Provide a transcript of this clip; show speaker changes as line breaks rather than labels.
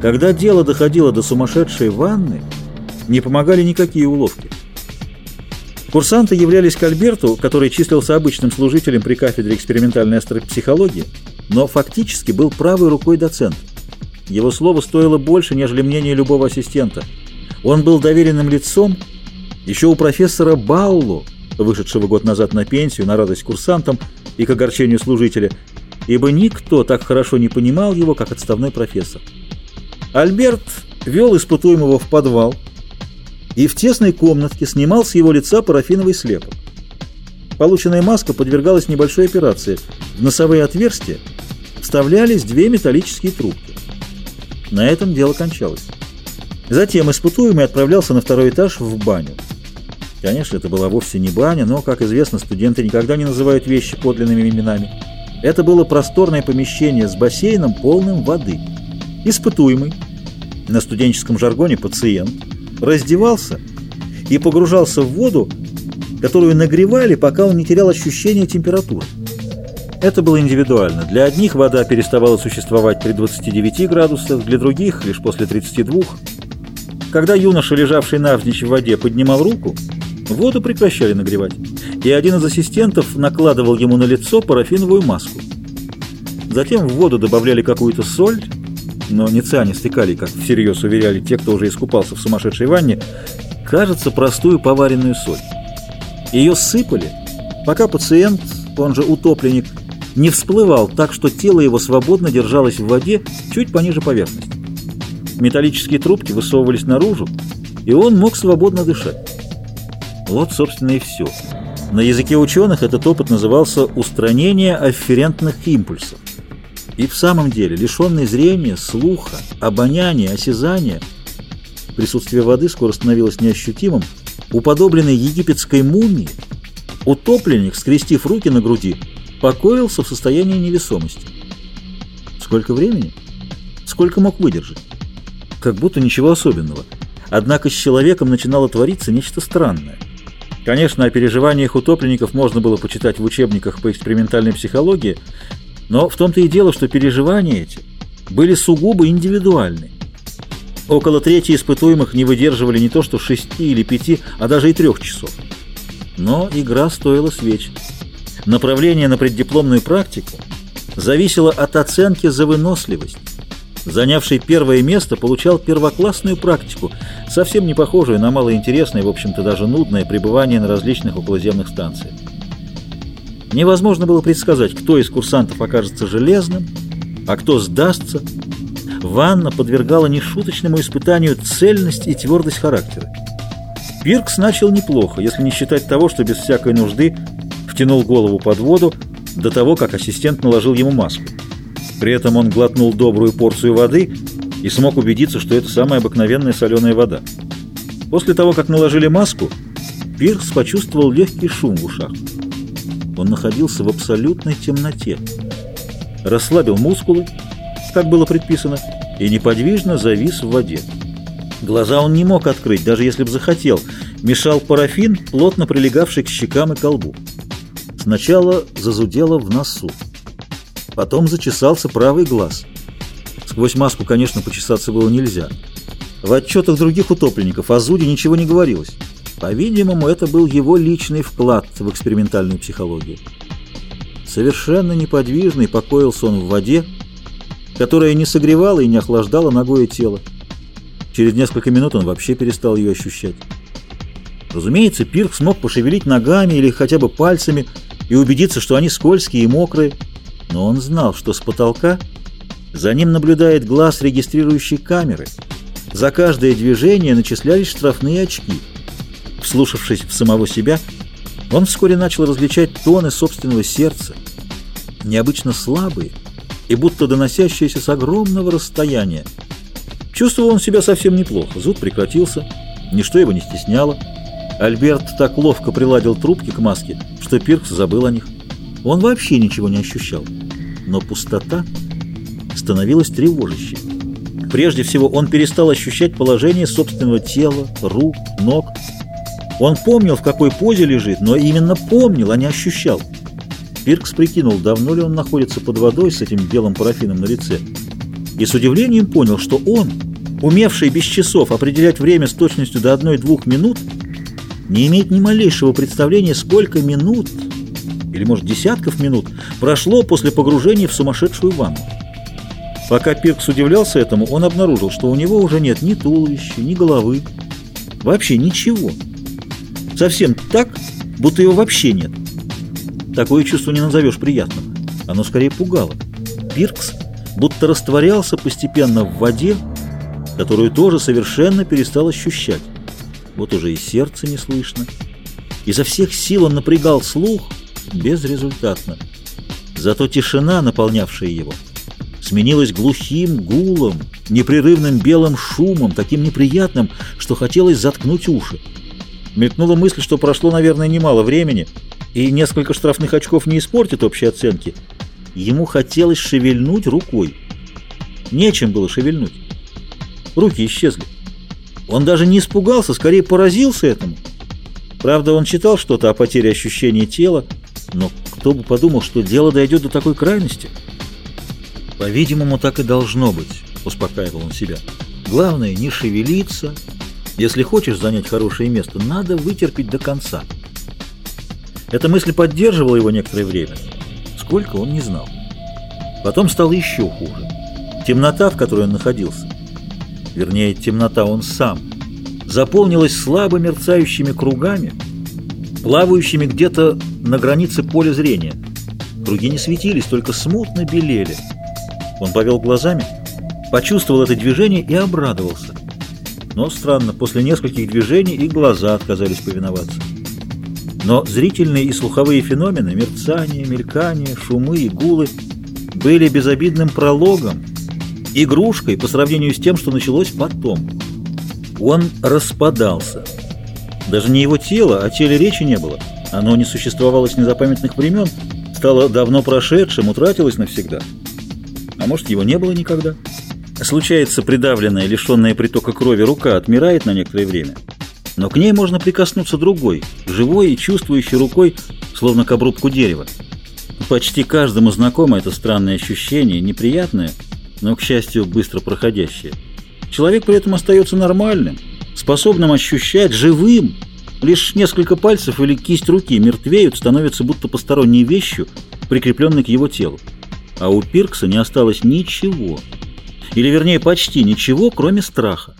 Когда дело доходило до сумасшедшей ванны, не помогали никакие уловки. Курсанты являлись к Альберту, который числился обычным служителем при кафедре экспериментальной астропсихологии, но фактически был правой рукой доцента. Его слово стоило больше, нежели мнение любого ассистента. Он был доверенным лицом еще у профессора Баулу, вышедшего год назад на пенсию на радость курсантам и к огорчению служителя, ибо никто так хорошо не понимал его, как отставной профессор. Альберт вел испытуемого в подвал и в тесной комнатке снимал с его лица парафиновый слепок. Полученная маска подвергалась небольшой операции. В носовые отверстия вставлялись две металлические трубки. На этом дело кончалось. Затем испытуемый отправлялся на второй этаж в баню. Конечно, это была вовсе не баня, но, как известно, студенты никогда не называют вещи подлинными именами. Это было просторное помещение с бассейном, полным воды. Испытуемый, на студенческом жаргоне пациент, раздевался и погружался в воду, которую нагревали, пока он не терял ощущения температуры. Это было индивидуально. Для одних вода переставала существовать при 29 градусах, для других лишь после 32. Когда юноша, лежавший навзничь в воде, поднимал руку, воду прекращали нагревать, и один из ассистентов накладывал ему на лицо парафиновую маску. Затем в воду добавляли какую-то соль, но не цианистый калий, как всерьез уверяли те, кто уже искупался в сумасшедшей ванне, кажется, простую поваренную соль. Ее сыпали, пока пациент, он же утопленник, не всплывал так, что тело его свободно держалось в воде чуть пониже поверхности. Металлические трубки высовывались наружу, и он мог свободно дышать. Вот, собственно, и все. На языке ученых этот опыт назывался «устранение афферентных импульсов». И в самом деле, лишенный зрения, слуха, обоняния, осязания, присутствие воды скоро становилось неощутимым, уподобленный египетской мумии, утопленник, скрестив руки на груди, покоился в состоянии невесомости. Сколько времени? Сколько мог выдержать? Как будто ничего особенного. Однако с человеком начинало твориться нечто странное. Конечно, о переживаниях утопленников можно было почитать в учебниках по экспериментальной психологии, но в том-то и дело, что переживания эти были сугубо индивидуальны. Около трети испытуемых не выдерживали не то что шести или пяти, а даже и трех часов. Но игра стоила свеч. Направление на преддипломную практику зависело от оценки за выносливость. Занявший первое место получал первоклассную практику, совсем не похожую на малоинтересное, в общем-то даже нудное пребывание на различных околоземных станциях. Невозможно было предсказать, кто из курсантов окажется железным, а кто сдастся. Ванна подвергала нешуточному испытанию цельность и твердость характера. Пиркс начал неплохо, если не считать того, что без всякой нужды втянул голову под воду до того, как ассистент наложил ему маску. При этом он глотнул добрую порцию воды и смог убедиться, что это самая обыкновенная соленая вода. После того, как наложили маску, Пиркс почувствовал легкий шум в ушах. Он находился в абсолютной темноте. Расслабил мускулы, как было предписано, и неподвижно завис в воде. Глаза он не мог открыть, даже если бы захотел. Мешал парафин, плотно прилегавший к щекам и колбу. Сначала зазудело в носу. Потом зачесался правый глаз. Сквозь маску, конечно, почесаться было нельзя. В отчетах других утопленников о зуде ничего не говорилось. По-видимому, это был его личный вклад в экспериментальную психологию. Совершенно неподвижный покоился он в воде, которая не согревала и не охлаждала ногое тело. Через несколько минут он вообще перестал ее ощущать. Разумеется, Пирк смог пошевелить ногами или хотя бы пальцами и убедиться, что они скользкие и мокрые, но он знал, что с потолка за ним наблюдает глаз регистрирующей камеры. За каждое движение начислялись штрафные очки. Вслушавшись в самого себя, он вскоре начал различать тоны собственного сердца, необычно слабые и будто доносящиеся с огромного расстояния. Чувствовал он себя совсем неплохо, зуд прекратился, ничто его не стесняло. Альберт так ловко приладил трубки к маске, что Пиркс забыл о них. Он вообще ничего не ощущал. Но пустота становилась тревожащей. Прежде всего, он перестал ощущать положение собственного тела, рук, ног. Он помнил, в какой позе лежит, но именно помнил, а не ощущал. Пиркс прикинул, давно ли он находится под водой с этим белым парафином на лице. и с удивлением понял, что он, умевший без часов определять время с точностью до одной-двух минут, не имеет ни малейшего представления, сколько минут, или, может, десятков минут, прошло после погружения в сумасшедшую ванну. Пока Пиркс удивлялся этому, он обнаружил, что у него уже нет ни туловища, ни головы, вообще ничего. Совсем так, будто его вообще нет. Такое чувство не назовешь приятным. Оно скорее пугало. Пиркс будто растворялся постепенно в воде, которую тоже совершенно перестал ощущать. Вот уже и сердце не слышно. Изо всех сил он напрягал слух безрезультатно. Зато тишина, наполнявшая его, сменилась глухим гулом, непрерывным белым шумом, таким неприятным, что хотелось заткнуть уши. Мелькнула мысль, что прошло, наверное, немало времени, и несколько штрафных очков не испортит общей оценки. Ему хотелось шевельнуть рукой. Нечем было шевельнуть. Руки исчезли. Он даже не испугался, скорее поразился этому. Правда, он читал что-то о потере ощущения тела, но кто бы подумал, что дело дойдет до такой крайности? По-видимому, так и должно быть, успокаивал он себя. Главное, не шевелиться. Если хочешь занять хорошее место, надо вытерпеть до конца. Эта мысль поддерживала его некоторое время. Сколько, он не знал. Потом стало еще хуже. Темнота, в которой он находился, вернее, темнота он сам, заполнилась слабо мерцающими кругами, плавающими где-то на границе поля зрения. Круги не светились, только смутно белели. Он повел глазами, почувствовал это движение и обрадовался. Но странно, после нескольких движений и глаза отказались повиноваться. Но зрительные и слуховые феномены, мерцание, мелькание, шумы и гулы были безобидным прологом, игрушкой по сравнению с тем, что началось потом. Он распадался. Даже не его тело, о теле речи не было. Оно не существовало с незапамятных времен, стало давно прошедшим, утратилось навсегда. А может, его не было никогда? Случается, придавленная, лишенная притока крови рука отмирает на некоторое время – но к ней можно прикоснуться другой, живой и чувствующей рукой, словно к обрубку дерева. Почти каждому знакомо это странное ощущение, неприятное, но, к счастью, быстро проходящее. Человек при этом остается нормальным, способным ощущать, живым. Лишь несколько пальцев или кисть руки мертвеют, становятся будто посторонней вещью, прикрепленной к его телу. А у Пиркса не осталось ничего. Или, вернее, почти ничего, кроме страха.